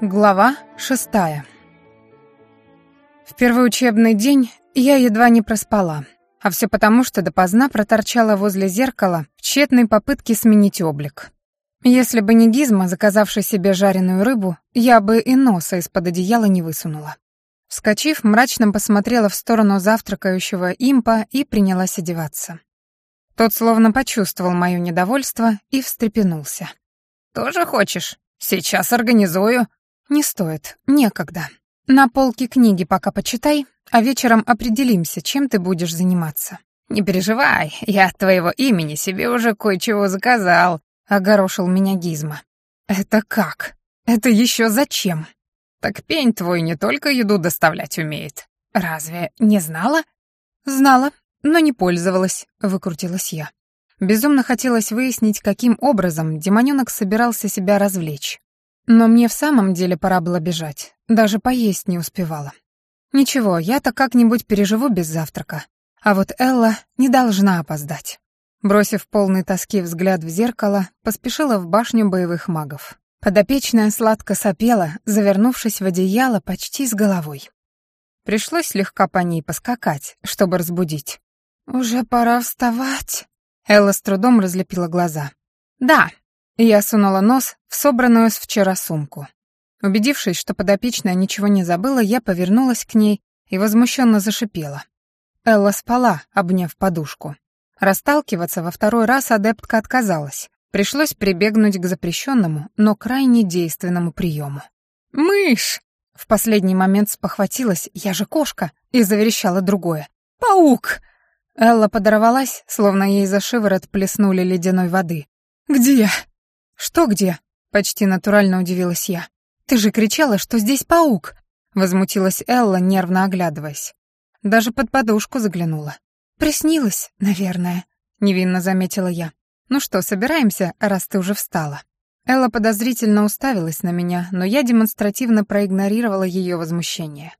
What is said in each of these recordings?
Глава шестая. В первый учебный день я едва не проспала, а все потому, что допоздна проторчала возле зеркала в тщетной попытке сменить облик. Если бы не Гизма, заказавший себе жареную рыбу, я бы и носа из-под одеяла не высунула. Вскочив, мрачно посмотрела в сторону завтракающего импа и принялась одеваться. Тот словно почувствовал мое недовольство и встрепенулся. «Тоже хочешь? Сейчас организую», «Не стоит, некогда. На полке книги пока почитай, а вечером определимся, чем ты будешь заниматься». «Не переживай, я от твоего имени себе уже кое-чего заказал», — огорошил меня Гизма. «Это как? Это еще зачем?» «Так пень твой не только еду доставлять умеет. Разве не знала?» «Знала, но не пользовалась», — выкрутилась я. Безумно хотелось выяснить, каким образом демонёнок собирался себя развлечь. Но мне в самом деле пора было бежать. Даже поесть не успевала. Ничего, я-то как-нибудь переживу без завтрака. А вот Элла не должна опоздать. Бросив полный тоски взгляд в зеркало, поспешила в башню боевых магов. Подопечная сладко сопела, завернувшись в одеяло почти с головой. Пришлось слегка по ней поскакать, чтобы разбудить. «Уже пора вставать», — Элла с трудом разлепила глаза. «Да», я сунула нос в собранную с вчера сумку. Убедившись, что подопечная ничего не забыла, я повернулась к ней и возмущенно зашипела. Элла спала, обняв подушку. Расталкиваться во второй раз адептка отказалась. Пришлось прибегнуть к запрещенному, но крайне действенному приему. «Мышь!» В последний момент спохватилась, я же кошка, и заверещала другое. «Паук!» Элла подорвалась, словно ей за шиворот плеснули ледяной воды. «Где?» «Что где?» — почти натурально удивилась я. «Ты же кричала, что здесь паук!» — возмутилась Элла, нервно оглядываясь. Даже под подушку заглянула. «Приснилось, наверное», — невинно заметила я. «Ну что, собираемся, раз ты уже встала?» Элла подозрительно уставилась на меня, но я демонстративно проигнорировала ее возмущение.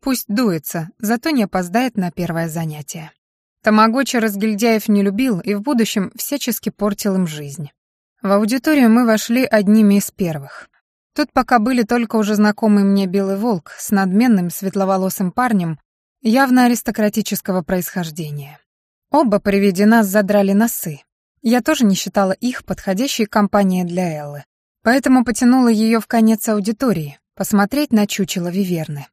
Пусть дуется, зато не опоздает на первое занятие. Тамагочи разгильдяев не любил и в будущем всячески портил им жизнь. В аудиторию мы вошли одними из первых. Тут пока были только уже знакомый мне белый волк с надменным светловолосым парнем явно аристократического происхождения. Оба при виде нас задрали носы. Я тоже не считала их подходящей компанией для Эллы. Поэтому потянула ее в конец аудитории, посмотреть на чучело Виверны.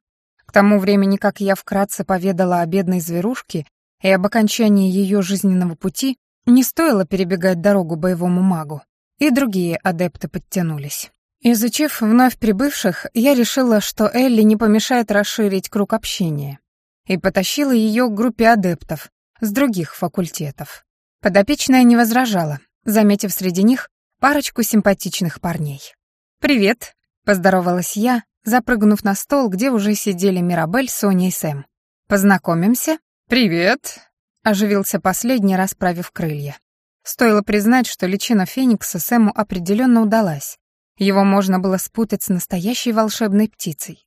К тому времени, как я вкратце поведала о бедной зверушке и об окончании ее жизненного пути, не стоило перебегать дорогу боевому магу и другие адепты подтянулись. Изучив вновь прибывших, я решила, что Элли не помешает расширить круг общения, и потащила ее к группе адептов с других факультетов. Подопечная не возражала, заметив среди них парочку симпатичных парней. «Привет», — поздоровалась я, запрыгнув на стол, где уже сидели Мирабель, Соня и Сэм. «Познакомимся?» «Привет», — оживился последний, расправив крылья. Стоило признать, что личина Феникса Сэму определенно удалась. Его можно было спутать с настоящей волшебной птицей.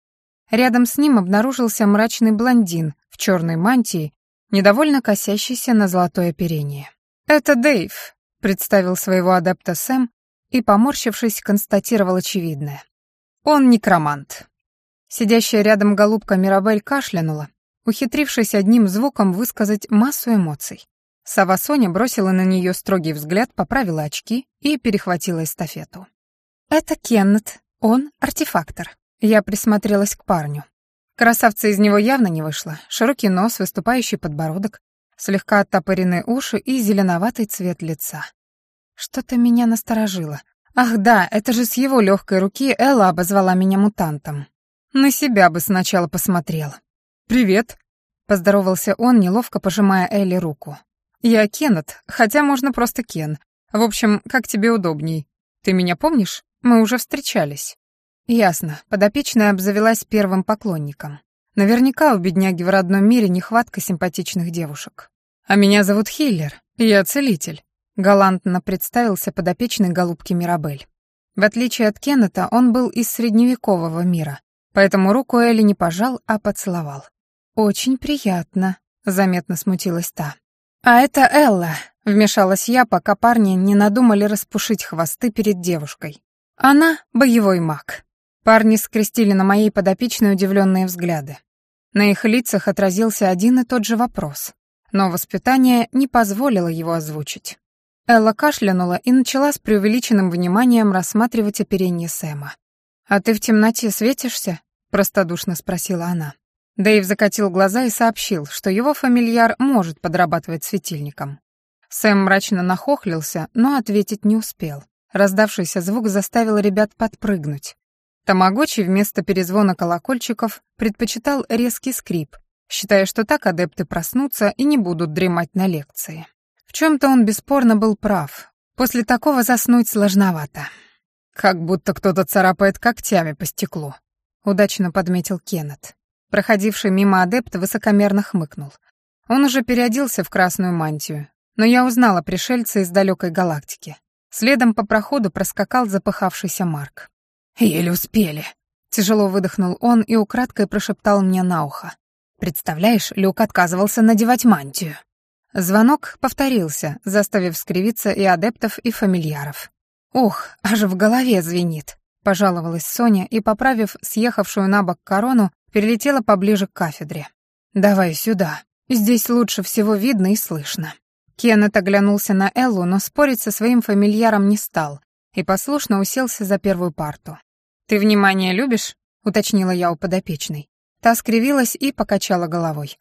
Рядом с ним обнаружился мрачный блондин в черной мантии, недовольно косящийся на золотое оперение. «Это Дэйв», — представил своего адепта Сэм и, поморщившись, констатировал очевидное. «Он некромант». Сидящая рядом голубка Мирабель кашлянула, ухитрившись одним звуком высказать массу эмоций. Сова Соня бросила на нее строгий взгляд, поправила очки и перехватила эстафету. «Это Кеннет, он артефактор». Я присмотрелась к парню. Красавца из него явно не вышло. Широкий нос, выступающий подбородок, слегка оттопыренные уши и зеленоватый цвет лица. Что-то меня насторожило. Ах да, это же с его легкой руки Элла обозвала меня мутантом. На себя бы сначала посмотрел. «Привет», — поздоровался он, неловко пожимая Элли руку. «Я Кеннет, хотя можно просто Кен. В общем, как тебе удобней. Ты меня помнишь? Мы уже встречались». Ясно, подопечная обзавелась первым поклонником. Наверняка у бедняги в родном мире нехватка симпатичных девушек. «А меня зовут Хиллер, я целитель», — галантно представился подопечный голубки Мирабель. В отличие от Кеннета, он был из средневекового мира, поэтому руку Элли не пожал, а поцеловал. «Очень приятно», — заметно смутилась та. «А это Элла», — вмешалась я, пока парни не надумали распушить хвосты перед девушкой. «Она — боевой маг». Парни скрестили на моей подопечной удивленные взгляды. На их лицах отразился один и тот же вопрос, но воспитание не позволило его озвучить. Элла кашлянула и начала с преувеличенным вниманием рассматривать оперение Сэма. «А ты в темноте светишься?» — простодушно спросила она. Дэйв закатил глаза и сообщил, что его фамильяр может подрабатывать светильником. Сэм мрачно нахохлился, но ответить не успел. Раздавшийся звук заставил ребят подпрыгнуть. Тамагочи вместо перезвона колокольчиков предпочитал резкий скрип, считая, что так адепты проснутся и не будут дремать на лекции. В чем-то он бесспорно был прав. После такого заснуть сложновато. Как будто кто-то царапает когтями по стеклу, удачно подметил Кеннет. Проходивший мимо адепт высокомерно хмыкнул. Он уже переоделся в красную мантию, но я узнала пришельца из далекой галактики. Следом по проходу проскакал запыхавшийся Марк. «Еле успели», — тяжело выдохнул он и украдкой прошептал мне на ухо. «Представляешь, Люк отказывался надевать мантию». Звонок повторился, заставив скривиться и адептов, и фамильяров. «Ух, аж в голове звенит», — пожаловалась Соня и, поправив съехавшую на бок корону, перелетела поближе к кафедре. «Давай сюда. Здесь лучше всего видно и слышно». Кеннет оглянулся на Эллу, но спорить со своим фамильяром не стал и послушно уселся за первую парту. «Ты внимание любишь?» — уточнила я у подопечной. Та скривилась и покачала головой.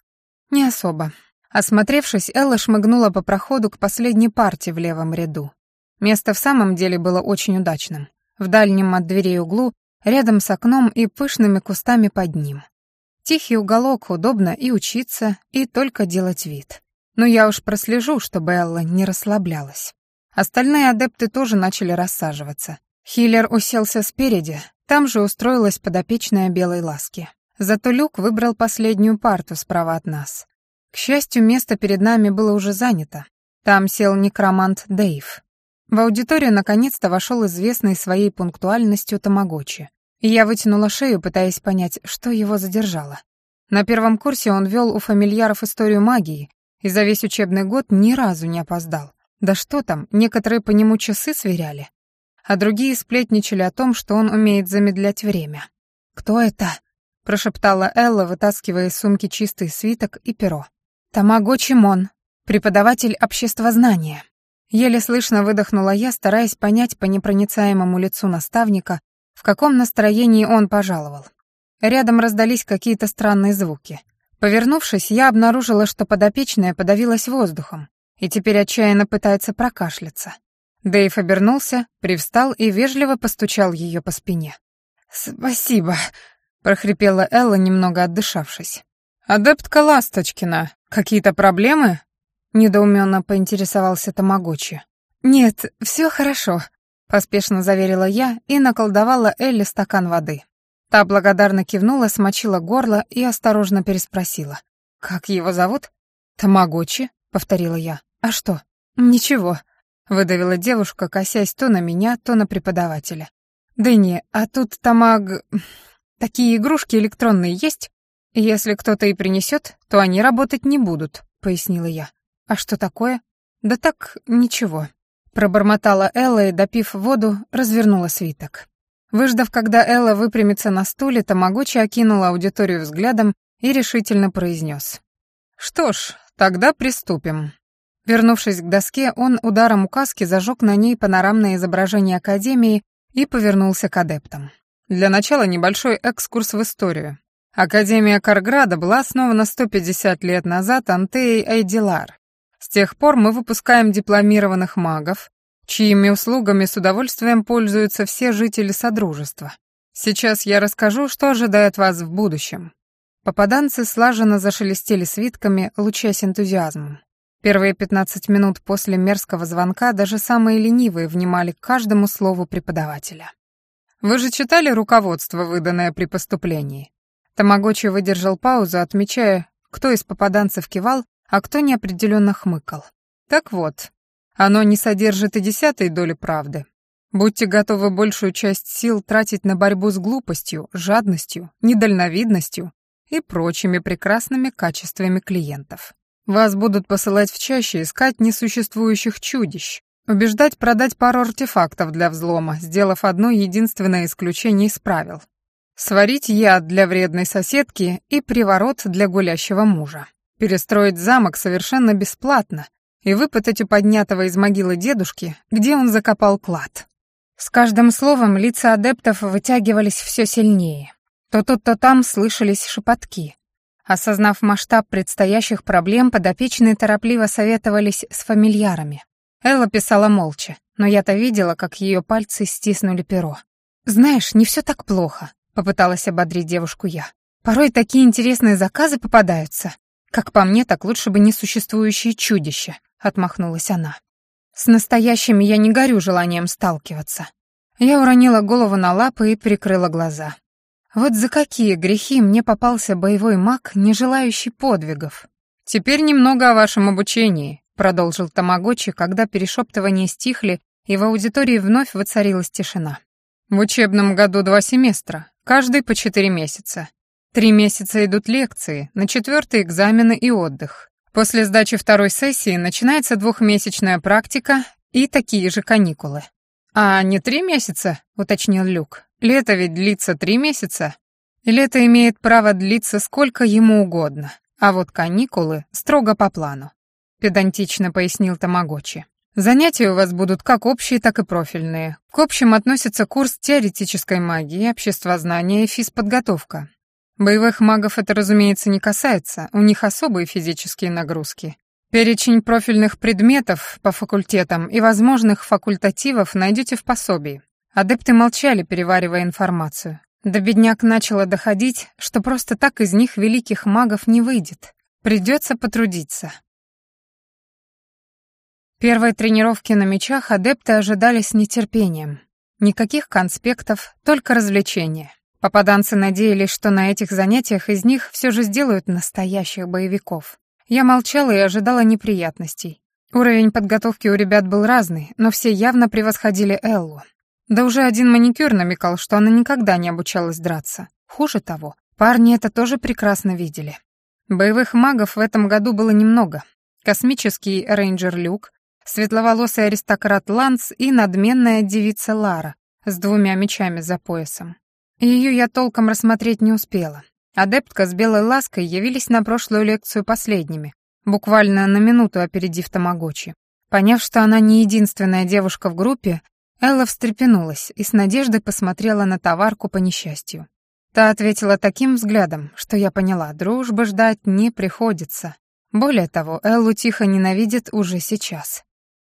«Не особо». Осмотревшись, Элла шмыгнула по проходу к последней парте в левом ряду. Место в самом деле было очень удачным. В дальнем от дверей углу, рядом с окном и пышными кустами под ним. Тихий уголок, удобно и учиться, и только делать вид. Но я уж прослежу, чтобы Элла не расслаблялась. Остальные адепты тоже начали рассаживаться. Хиллер уселся спереди, там же устроилась подопечная белой ласки. Зато Люк выбрал последнюю парту справа от нас. К счастью, место перед нами было уже занято. Там сел некромант Дэйв. В аудиторию наконец-то вошел известный своей пунктуальностью Тамагочи. И я вытянула шею, пытаясь понять, что его задержало. На первом курсе он вел у фамильяров историю магии и за весь учебный год ни разу не опоздал. Да что там, некоторые по нему часы сверяли а другие сплетничали о том, что он умеет замедлять время. «Кто это?» — прошептала Элла, вытаскивая из сумки чистый свиток и перо. «Тамагочи Мон, преподаватель обществознания». Еле слышно выдохнула я, стараясь понять по непроницаемому лицу наставника, в каком настроении он пожаловал. Рядом раздались какие-то странные звуки. Повернувшись, я обнаружила, что подопечная подавилась воздухом и теперь отчаянно пытается прокашляться. Дэйв обернулся, привстал и вежливо постучал ее по спине. «Спасибо», — прохрипела Элла, немного отдышавшись. «Адептка Ласточкина, какие-то проблемы?» — недоуменно поинтересовался Тамагочи. «Нет, все хорошо», — поспешно заверила я и наколдовала Элли стакан воды. Та благодарно кивнула, смочила горло и осторожно переспросила. «Как его зовут?» «Тамагочи», — повторила я. «А что?» «Ничего», — выдавила девушка, косясь то на меня, то на преподавателя. «Да не, а тут тамаг... Такие игрушки электронные есть? Если кто-то и принесет, то они работать не будут», — пояснила я. «А что такое?» «Да так, ничего». Пробормотала Элла и, допив воду, развернула свиток. Выждав, когда Элла выпрямится на стуле, Тамагочи окинула аудиторию взглядом и решительно произнес. «Что ж, тогда приступим. Вернувшись к доске, он ударом указки зажег на ней панорамное изображение Академии и повернулся к адептам. Для начала небольшой экскурс в историю. Академия Карграда была основана 150 лет назад Антеей Айдилар. С тех пор мы выпускаем дипломированных магов, чьими услугами с удовольствием пользуются все жители Содружества. Сейчас я расскажу, что ожидает вас в будущем. Попаданцы слаженно зашелестели свитками, лучась энтузиазмом. Первые 15 минут после мерзкого звонка даже самые ленивые внимали к каждому слову преподавателя. «Вы же читали руководство, выданное при поступлении?» Тамагочи выдержал паузу, отмечая, кто из попаданцев кивал, а кто неопределенно хмыкал. «Так вот, оно не содержит и десятой доли правды. Будьте готовы большую часть сил тратить на борьбу с глупостью, жадностью, недальновидностью и прочими прекрасными качествами клиентов. Вас будут посылать в чаще искать несуществующих чудищ, убеждать продать пару артефактов для взлома, сделав одно единственное исключение из правил. Сварить яд для вредной соседки и приворот для гулящего мужа. Перестроить замок совершенно бесплатно и выпытать у поднятого из могилы дедушки, где он закопал клад. С каждым словом лица адептов вытягивались все сильнее. То тут, то там слышались шепотки. Осознав масштаб предстоящих проблем, подопечные торопливо советовались с фамильярами. Элла писала молча, но я-то видела, как ее пальцы стиснули перо. «Знаешь, не все так плохо», — попыталась ободрить девушку я. «Порой такие интересные заказы попадаются. Как по мне, так лучше бы несуществующие чудища», — отмахнулась она. «С настоящими я не горю желанием сталкиваться». Я уронила голову на лапы и прикрыла глаза. Вот за какие грехи мне попался боевой маг, не желающий подвигов. «Теперь немного о вашем обучении», — продолжил Тамагочи, когда перешептывания стихли, и в аудитории вновь воцарилась тишина. «В учебном году два семестра, каждый по четыре месяца. Три месяца идут лекции, на четвертый экзамены и отдых. После сдачи второй сессии начинается двухмесячная практика и такие же каникулы. «А не три месяца?» — уточнил Люк. «Лето ведь длится три месяца. Лето имеет право длиться сколько ему угодно, а вот каникулы строго по плану», — педантично пояснил Тамагочи. «Занятия у вас будут как общие, так и профильные. К общим относится курс теоретической магии, обществознания и физподготовка. Боевых магов это, разумеется, не касается, у них особые физические нагрузки. Перечень профильных предметов по факультетам и возможных факультативов найдете в пособии. Адепты молчали, переваривая информацию. До бедняк начало доходить, что просто так из них великих магов не выйдет. Придется потрудиться. Первые тренировки на мечах адепты ожидали с нетерпением. Никаких конспектов, только развлечения. Попаданцы надеялись, что на этих занятиях из них все же сделают настоящих боевиков. Я молчала и ожидала неприятностей. Уровень подготовки у ребят был разный, но все явно превосходили Эллу. Да уже один маникюр намекал, что она никогда не обучалась драться. Хуже того, парни это тоже прекрасно видели. Боевых магов в этом году было немного. Космический рейнджер Люк, светловолосый аристократ Ланс и надменная девица Лара с двумя мечами за поясом. Ее я толком рассмотреть не успела. Адептка с белой лаской явились на прошлую лекцию последними, буквально на минуту опередив Тамагочи. Поняв, что она не единственная девушка в группе, Элла встрепенулась и с надеждой посмотрела на товарку по несчастью. Та ответила таким взглядом, что я поняла, дружбы ждать не приходится. Более того, Эллу тихо ненавидит уже сейчас.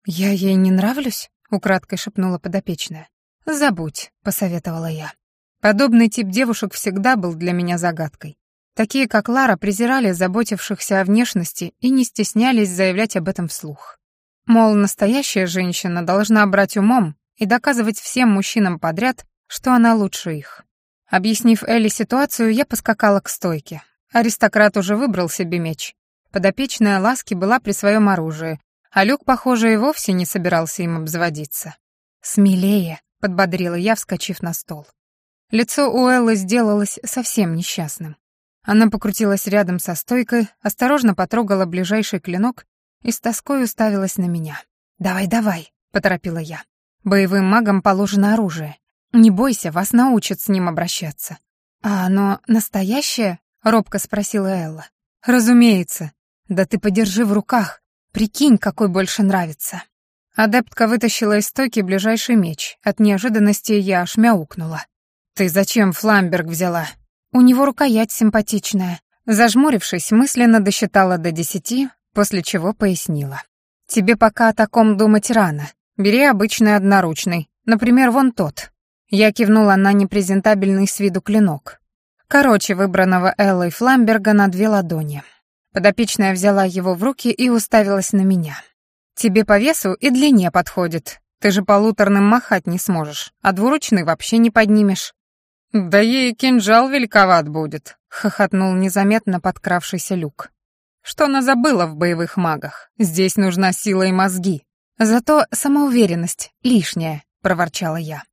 «Я ей не нравлюсь?» — украдкой шепнула подопечная. «Забудь», — посоветовала я. Подобный тип девушек всегда был для меня загадкой. Такие, как Лара, презирали заботившихся о внешности и не стеснялись заявлять об этом вслух. Мол, настоящая женщина должна брать умом и доказывать всем мужчинам подряд, что она лучше их. Объяснив Элли ситуацию, я поскакала к стойке. Аристократ уже выбрал себе меч. Подопечная Ласки была при своем оружии, а Люк, похоже, и вовсе не собирался им обзаводиться. «Смелее», — подбодрила я, вскочив на стол. Лицо у Эллы сделалось совсем несчастным. Она покрутилась рядом со стойкой, осторожно потрогала ближайший клинок и с тоской уставилась на меня. «Давай, давай», — поторопила я. «Боевым магам положено оружие. Не бойся, вас научат с ним обращаться». «А оно настоящее?» — робко спросила Элла. «Разумеется. Да ты подержи в руках. Прикинь, какой больше нравится». Адептка вытащила из стойки ближайший меч. От неожиданности я аж мяукнула. «Ты зачем Фламберг взяла?» «У него рукоять симпатичная». Зажмурившись, мысленно досчитала до десяти, после чего пояснила. «Тебе пока о таком думать рано. Бери обычный одноручный, например, вон тот». Я кивнула на непрезентабельный с виду клинок. Короче, выбранного Эллой Фламберга на две ладони. Подопечная взяла его в руки и уставилась на меня. «Тебе по весу и длине подходит. Ты же полуторным махать не сможешь, а двуручный вообще не поднимешь. «Да ей кинжал великоват будет», — хохотнул незаметно подкравшийся люк. «Что она забыла в боевых магах? Здесь нужна сила и мозги. Зато самоуверенность лишняя», — проворчала я.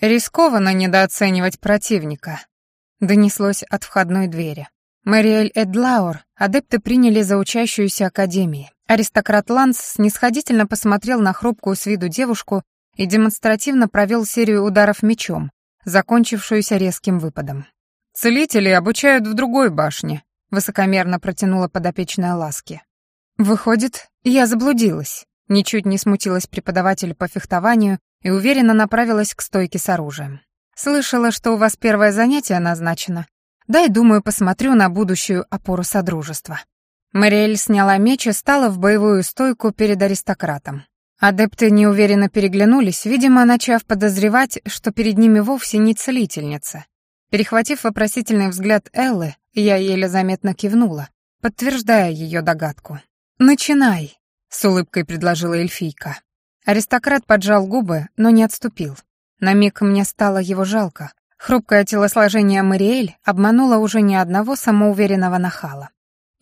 «Рискованно недооценивать противника», — донеслось от входной двери. Мэриэль Эдлаур адепты приняли за учащуюся академии. Аристократ Ланс снисходительно посмотрел на хрупкую с виду девушку и демонстративно провел серию ударов мечом, закончившуюся резким выпадом. «Целители обучают в другой башне», — высокомерно протянула подопечная ласки. «Выходит, я заблудилась», — ничуть не смутилась преподаватель по фехтованию и уверенно направилась к стойке с оружием. «Слышала, что у вас первое занятие назначено. Дай, думаю, посмотрю на будущую опору Содружества». Мариэль сняла меч и стала в боевую стойку перед аристократом. Адепты неуверенно переглянулись, видимо, начав подозревать, что перед ними вовсе не целительница. Перехватив вопросительный взгляд Эллы, я еле заметно кивнула, подтверждая ее догадку. «Начинай», — с улыбкой предложила эльфийка. Аристократ поджал губы, но не отступил. На миг мне стало его жалко. Хрупкое телосложение Мариэль обмануло уже ни одного самоуверенного нахала.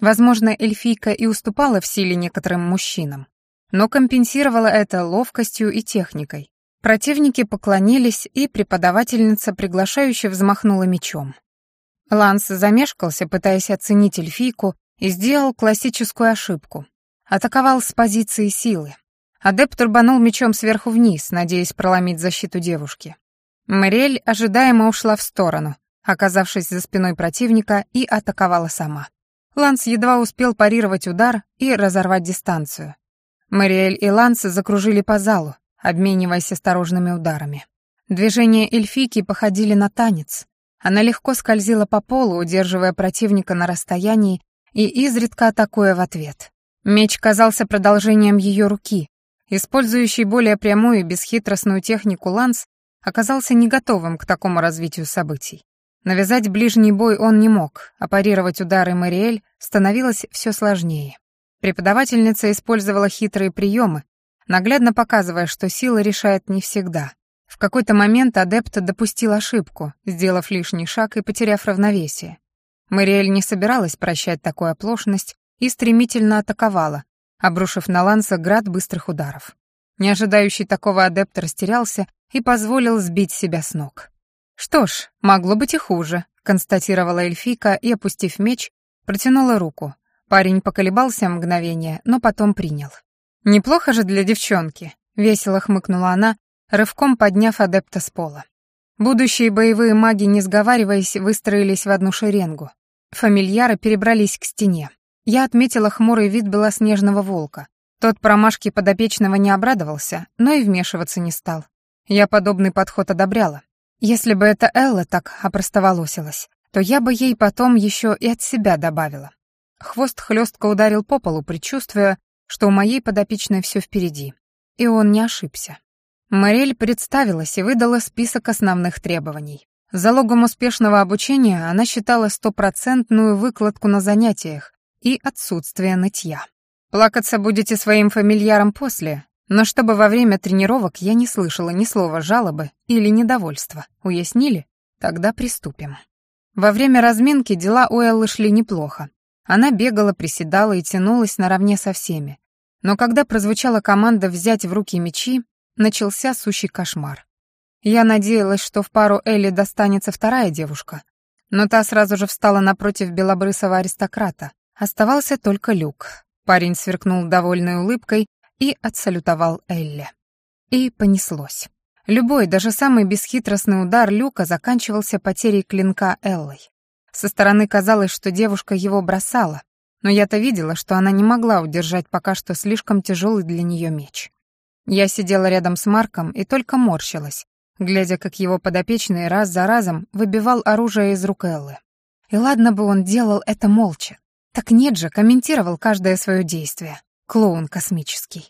Возможно, эльфийка и уступала в силе некоторым мужчинам, но компенсировала это ловкостью и техникой. Противники поклонились, и преподавательница приглашающе взмахнула мечом. Ланс замешкался, пытаясь оценить эльфийку, и сделал классическую ошибку. Атаковал с позиции силы. Адепт рубанул мечом сверху вниз, надеясь проломить защиту девушки. Мэриэль ожидаемо ушла в сторону, оказавшись за спиной противника, и атаковала сама. Ланс едва успел парировать удар и разорвать дистанцию. Мариэль и Ланс закружили по залу, обмениваясь осторожными ударами. Движения эльфийки походили на танец. Она легко скользила по полу, удерживая противника на расстоянии и изредка атакуя в ответ. Меч казался продолжением ее руки. Использующий более прямую и бесхитростную технику Ланс оказался не готовым к такому развитию событий. Навязать ближний бой он не мог, а парировать удары Мариэль становилось все сложнее. Преподавательница использовала хитрые приемы, наглядно показывая, что сила решает не всегда. В какой-то момент адепт допустил ошибку, сделав лишний шаг и потеряв равновесие. Мариэль не собиралась прощать такую оплошность и стремительно атаковала, обрушив на Ланса град быстрых ударов. Не ожидающий такого адепт растерялся и позволил сбить себя с ног. «Что ж, могло быть и хуже», — констатировала эльфийка и, опустив меч, протянула руку. Парень поколебался мгновение, но потом принял. «Неплохо же для девчонки», — весело хмыкнула она, рывком подняв адепта с пола. Будущие боевые маги, не сговариваясь, выстроились в одну шеренгу. Фамильяры перебрались к стене. Я отметила хмурый вид белоснежного волка. Тот промашки подопечного не обрадовался, но и вмешиваться не стал. Я подобный подход одобряла. Если бы это Элла так опростоволосилась, то я бы ей потом еще и от себя добавила. Хвост хлестко ударил по полу, предчувствуя, что у моей подопечной все впереди. И он не ошибся. Морель представилась и выдала список основных требований. Залогом успешного обучения она считала стопроцентную выкладку на занятиях и отсутствие нытья. «Плакаться будете своим фамильярам после, но чтобы во время тренировок я не слышала ни слова жалобы или недовольства. Уяснили? Тогда приступим. Во время разминки дела у Эллы шли неплохо. Она бегала, приседала и тянулась наравне со всеми. Но когда прозвучала команда взять в руки мечи, начался сущий кошмар. Я надеялась, что в пару Элли достанется вторая девушка, но та сразу же встала напротив белобрысого аристократа. Оставался только Люк. Парень сверкнул довольной улыбкой и отсалютовал Элле. И понеслось. Любой, даже самый бесхитростный удар Люка заканчивался потерей клинка Эллой. Со стороны казалось, что девушка его бросала, но я-то видела, что она не могла удержать пока что слишком тяжелый для нее меч. Я сидела рядом с Марком и только морщилась, глядя, как его подопечный раз за разом выбивал оружие из рук Эллы. И ладно бы он делал это молча. Так нет же, комментировал каждое свое действие клоун космический.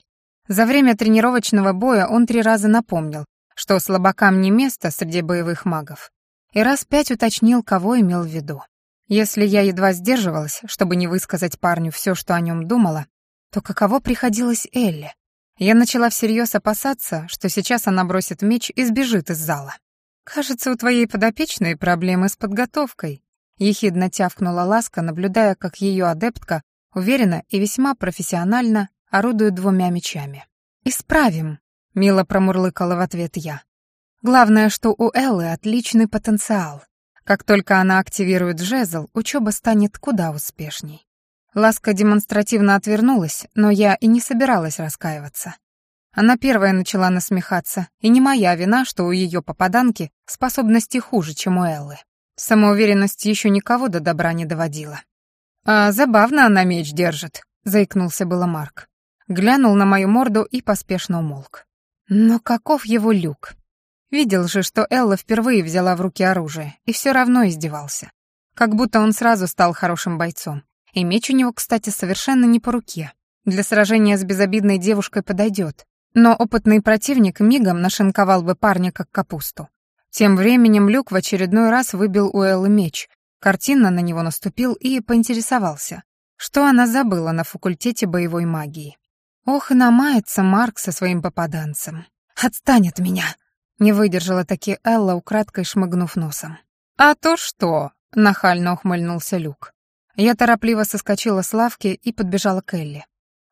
За время тренировочного боя он три раза напомнил, что слабакам не место среди боевых магов, и раз пять уточнил, кого имел в виду. Если я едва сдерживалась, чтобы не высказать парню все, что о нем думала, то каково приходилось Элли? Я начала всерьез опасаться, что сейчас она бросит меч и сбежит из зала. «Кажется, у твоей подопечной проблемы с подготовкой», — ехидно тявкнула Ласка, наблюдая, как ее адептка уверенно и весьма профессионально орудует двумя мечами. «Исправим», — мило промурлыкала в ответ я. «Главное, что у Эллы отличный потенциал. Как только она активирует жезл, учеба станет куда успешней». Ласка демонстративно отвернулась, но я и не собиралась раскаиваться. Она первая начала насмехаться, и не моя вина, что у ее попаданки способности хуже, чем у Эллы. Самоуверенность еще никого до добра не доводила. «А забавно она меч держит», — заикнулся было Марк. Глянул на мою морду и поспешно умолк. Но каков его люк? Видел же, что Элла впервые взяла в руки оружие, и все равно издевался. Как будто он сразу стал хорошим бойцом. И меч у него, кстати, совершенно не по руке. Для сражения с безобидной девушкой подойдет, но опытный противник мигом нашинковал бы парня как капусту. Тем временем Люк в очередной раз выбил у Эллы меч, картинно на него наступил и поинтересовался, что она забыла на факультете боевой магии. Ох, и намается Марк со своим попаданцем. «Отстань от меня!» — не выдержала таки Элла, украдкой шмыгнув носом. «А то что?» — нахально ухмыльнулся Люк. Я торопливо соскочила с лавки и подбежала к Элли.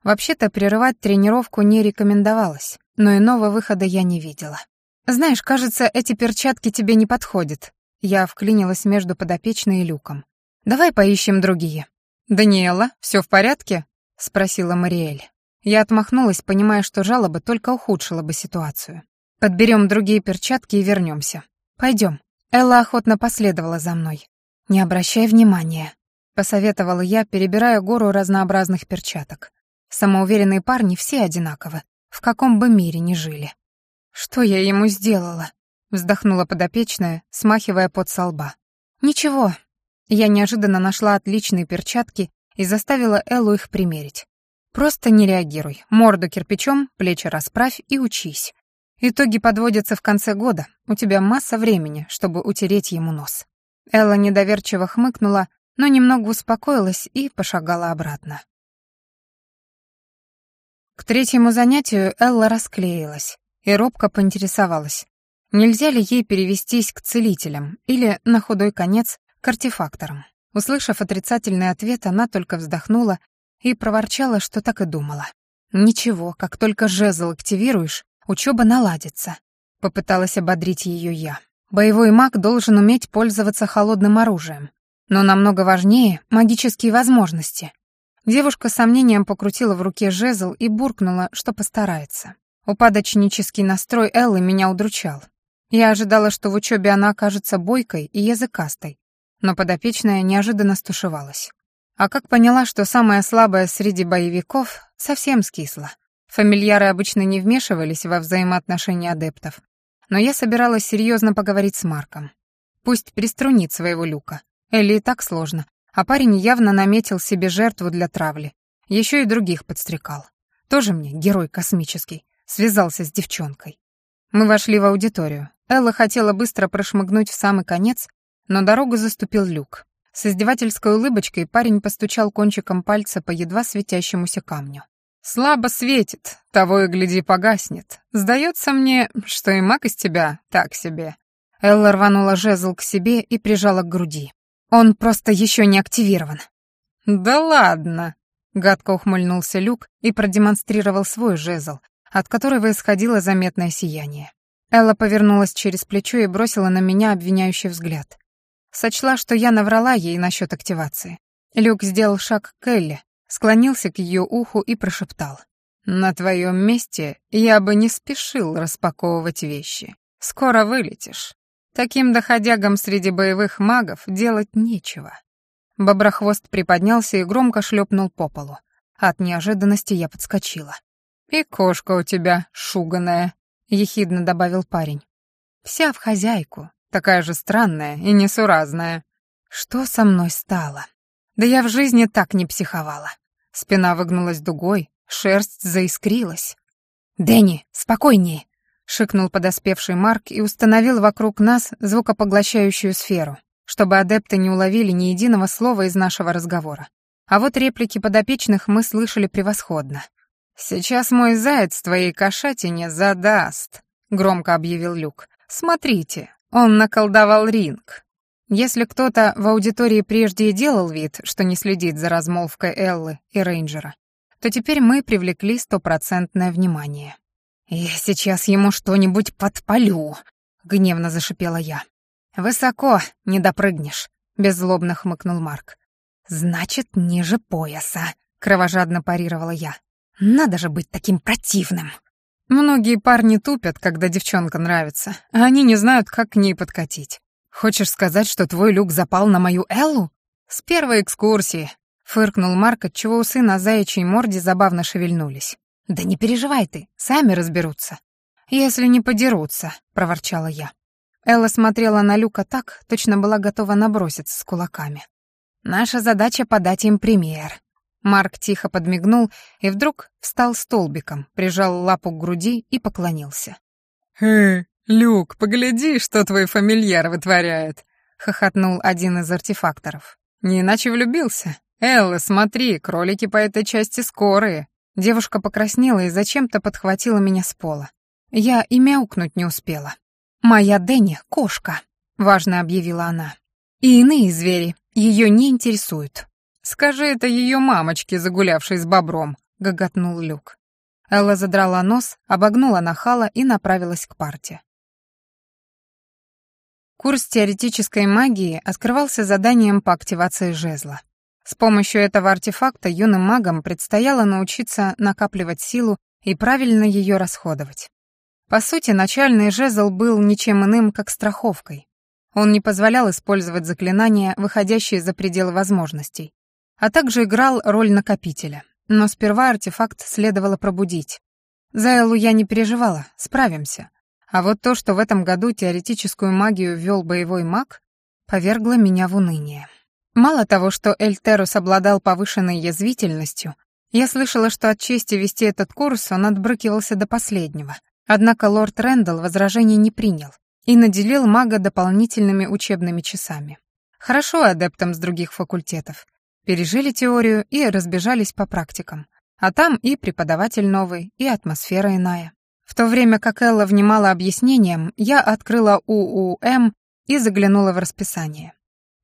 Вообще-то прерывать тренировку не рекомендовалось, но иного выхода я не видела. «Знаешь, кажется, эти перчатки тебе не подходят». Я вклинилась между подопечной и Люком. «Давай поищем другие». «Даниэла, все в порядке?» — спросила Мариэль. Я отмахнулась, понимая, что жалоба только ухудшила бы ситуацию. «Подберем другие перчатки и вернемся. Пойдем». Элла охотно последовала за мной. «Не обращай внимания», — посоветовала я, перебирая гору разнообразных перчаток. Самоуверенные парни все одинаковы, в каком бы мире ни жили. «Что я ему сделала?» — вздохнула подопечная, смахивая пот со лба. «Ничего». Я неожиданно нашла отличные перчатки и заставила Эллу их примерить. «Просто не реагируй. Морду кирпичом, плечи расправь и учись. Итоги подводятся в конце года. У тебя масса времени, чтобы утереть ему нос». Элла недоверчиво хмыкнула, но немного успокоилась и пошагала обратно. К третьему занятию Элла расклеилась и робко поинтересовалась, нельзя ли ей перевестись к целителям или, на худой конец, к артефакторам. Услышав отрицательный ответ, она только вздохнула и проворчала, что так и думала. «Ничего, как только жезл активируешь, учеба наладится», — попыталась ободрить ее я. «Боевой маг должен уметь пользоваться холодным оружием, но намного важнее — магические возможности, Девушка с сомнением покрутила в руке жезл и буркнула, что постарается. Упадочнический настрой Эллы меня удручал. Я ожидала, что в учебе она окажется бойкой и языкастой, но подопечная неожиданно стушевалась. А как поняла, что самая слабая среди боевиков, совсем скисла. Фамильяры обычно не вмешивались во взаимоотношения адептов. Но я собиралась серьезно поговорить с Марком. Пусть приструнит своего люка. Элли и так сложно, а парень явно наметил себе жертву для травли. Еще и других подстрекал. Тоже мне герой космический. Связался с девчонкой. Мы вошли в аудиторию. Элла хотела быстро прошмыгнуть в самый конец, но дорогу заступил люк. С издевательской улыбочкой парень постучал кончиком пальца по едва светящемуся камню. «Слабо светит, того и гляди погаснет. Сдается мне, что и маг из тебя так себе». Элла рванула жезл к себе и прижала к груди. Он просто еще не активирован. Да ладно, гадко ухмыльнулся Люк и продемонстрировал свой жезл, от которого исходило заметное сияние. Элла повернулась через плечо и бросила на меня обвиняющий взгляд. Сочла, что я наврала ей насчет активации. Люк сделал шаг к Элле, склонился к ее уху и прошептал. «На твоем месте я бы не спешил распаковывать вещи. Скоро вылетишь». Таким доходягам среди боевых магов делать нечего. Боброхвост приподнялся и громко шлепнул по полу. От неожиданности я подскочила. «И кошка у тебя шуганая», — ехидно добавил парень. «Вся в хозяйку, такая же странная и несуразная. Что со мной стало? Да я в жизни так не психовала. Спина выгнулась дугой, шерсть заискрилась. «Дэнни, спокойнее!» шикнул подоспевший Марк и установил вокруг нас звукопоглощающую сферу, чтобы адепты не уловили ни единого слова из нашего разговора. А вот реплики подопечных мы слышали превосходно. «Сейчас мой заяц твоей кошатине задаст», — громко объявил Люк. «Смотрите, он наколдовал ринг». Если кто-то в аудитории прежде и делал вид, что не следит за размолвкой Эллы и Рейнджера, то теперь мы привлекли стопроцентное внимание. «Я сейчас ему что-нибудь подпалю», — гневно зашипела я. «Высоко не допрыгнешь», — беззлобно хмыкнул Марк. «Значит, ниже пояса», — кровожадно парировала я. «Надо же быть таким противным». Многие парни тупят, когда девчонка нравится, а они не знают, как к ней подкатить. Хочешь сказать, что твой люк запал на мою Эллу? С первой экскурсии, фыркнул Марк, отчего усы на заячьей морде забавно шевельнулись. Да не переживай ты, сами разберутся. Если не подерутся, проворчала я. Элла смотрела на Люка так, точно была готова наброситься с кулаками. Наша задача подать им пример. Марк тихо подмигнул и вдруг встал столбиком, прижал лапу к груди и поклонился. «Э, Люк, погляди, что твой фамильяр вытворяет!» — хохотнул один из артефакторов. «Не иначе влюбился. Элла, смотри, кролики по этой части скорые». Девушка покраснела и зачем-то подхватила меня с пола. Я и мяукнуть не успела. «Моя Дэнни — кошка», — важно объявила она. «И иные звери ее не интересуют». «Скажи это ее мамочке, загулявшей с бобром», — гоготнул Люк. Элла задрала нос, обогнула нахала и направилась к парте. Курс теоретической магии открывался заданием по активации жезла. С помощью этого артефакта юным магам предстояло научиться накапливать силу и правильно ее расходовать. По сути, начальный жезл был ничем иным, как страховкой. Он не позволял использовать заклинания, выходящие за пределы возможностей, а также играл роль накопителя. Но сперва артефакт следовало пробудить. За Эллу я не переживала, справимся. А вот то, что в этом году теоретическую магию ввел боевой маг, повергло меня в уныние. Мало того, что Эльтерус обладал повышенной язвительностью, я слышала, что от чести вести этот курс он отбрыкивался до последнего. Однако лорд Рэндалл возражений не принял и наделил мага дополнительными учебными часами. Хорошо адептам с других факультетов — пережили теорию и разбежались по практикам. А там и преподаватель новый, и атмосфера иная. То время как Элла внимала объяснениям, я открыла УУМ и заглянула в расписание.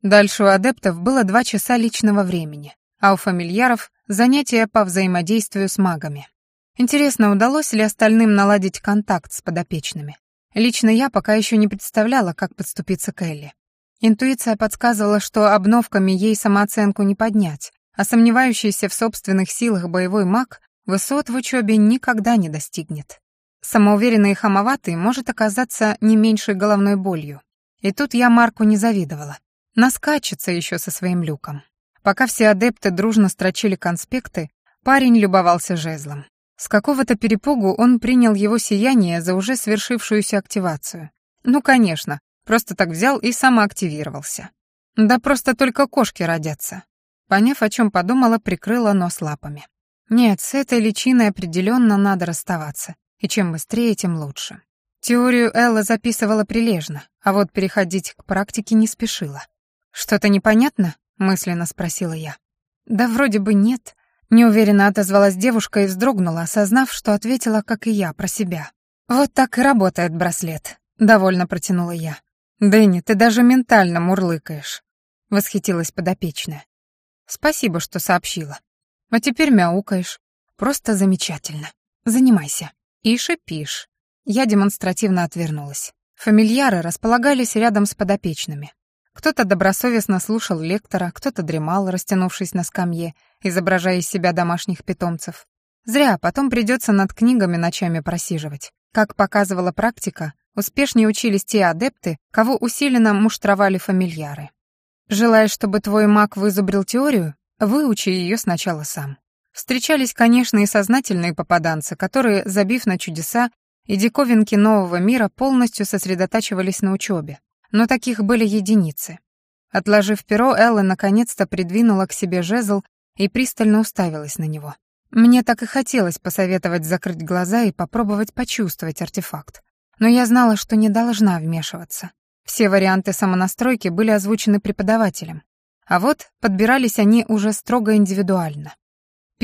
Дальше у адептов было два часа личного времени, а у фамильяров — занятия по взаимодействию с магами. Интересно, удалось ли остальным наладить контакт с подопечными? Лично я пока еще не представляла, как подступиться к Элли. Интуиция подсказывала, что обновками ей самооценку не поднять, а сомневающийся в собственных силах боевой маг высот в учебе никогда не достигнет. Самоуверенный и хамоватый может оказаться не меньшей головной болью. И тут я Марку не завидовала. Наскачется еще со своим люком. Пока все адепты дружно строчили конспекты, парень любовался жезлом. С какого-то перепугу он принял его сияние за уже свершившуюся активацию. Ну, конечно, Просто так взял и самоактивировался. Да просто только кошки родятся. Поняв, о чем подумала, прикрыла нос лапами. Нет, с этой личиной определенно надо расставаться. И чем быстрее, тем лучше. Теорию Элла записывала прилежно, а вот переходить к практике не спешила. «Что-то непонятно?» — мысленно спросила я. «Да вроде бы нет», — неуверенно отозвалась девушка и вздрогнула, осознав, что ответила, как и я, про себя. «Вот так и работает браслет», — довольно протянула я. «Дэнни, ты даже ментально мурлыкаешь», — восхитилась подопечная. «Спасибо, что сообщила. А теперь мяукаешь. Просто замечательно. Занимайся. И шипишь». Я демонстративно отвернулась. Фамильяры располагались рядом с подопечными. Кто-то добросовестно слушал лектора, кто-то дремал, растянувшись на скамье, изображая из себя домашних питомцев. Зря, потом придется над книгами ночами просиживать. Как показывала практика, Успешнее учились те адепты, кого усиленно муштровали фамильяры. Желаешь, чтобы твой маг вызубрил теорию? Выучи ее сначала сам. Встречались, конечно, и сознательные попаданцы, которые, забив на чудеса и диковинки нового мира, полностью сосредотачивались на учебе. Но таких были единицы. Отложив перо, Элла наконец-то придвинула к себе жезл и пристально уставилась на него. Мне так и хотелось посоветовать закрыть глаза и попробовать почувствовать артефакт. Но я знала, что не должна вмешиваться. Все варианты самонастройки были озвучены преподавателем. А вот подбирались они уже строго индивидуально.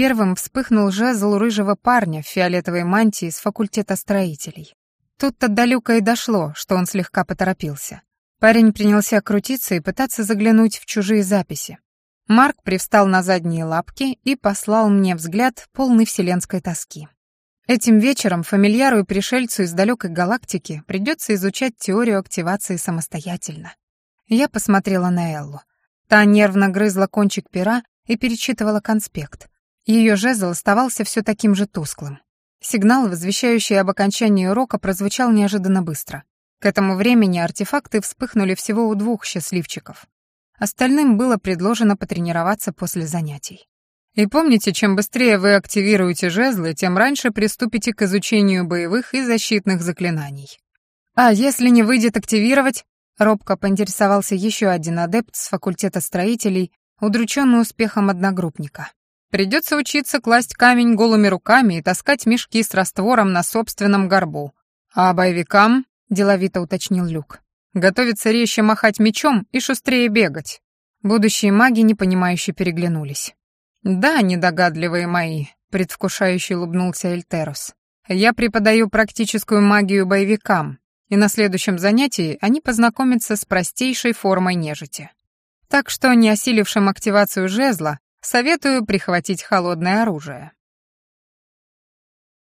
Первым вспыхнул жезл рыжего парня в фиолетовой мантии с факультета строителей. Тут-то до и дошло, что он слегка поторопился. Парень принялся крутиться и пытаться заглянуть в чужие записи. Марк привстал на задние лапки и послал мне взгляд полный вселенской тоски. Этим вечером фамильяру и пришельцу из далекой галактики придется изучать теорию активации самостоятельно. Я посмотрела на Эллу. Та нервно грызла кончик пера и перечитывала конспект. Ее жезл оставался все таким же тусклым. Сигнал, возвещающий об окончании урока, прозвучал неожиданно быстро. К этому времени артефакты вспыхнули всего у двух счастливчиков. Остальным было предложено потренироваться после занятий. И помните, чем быстрее вы активируете жезлы, тем раньше приступите к изучению боевых и защитных заклинаний. А если не выйдет активировать, робко поинтересовался еще один адепт с факультета строителей, удрученный успехом одногруппника. Придется учиться класть камень голыми руками и таскать мешки с раствором на собственном горбу. А боевикам, деловито уточнил Люк, готовится резче махать мечом и шустрее бегать. Будущие маги непонимающе переглянулись. «Да, недогадливые мои», — предвкушающе улыбнулся Эльтерус. «Я преподаю практическую магию боевикам, и на следующем занятии они познакомятся с простейшей формой нежити. Так что, не осилившим активацию жезла, советую прихватить холодное оружие».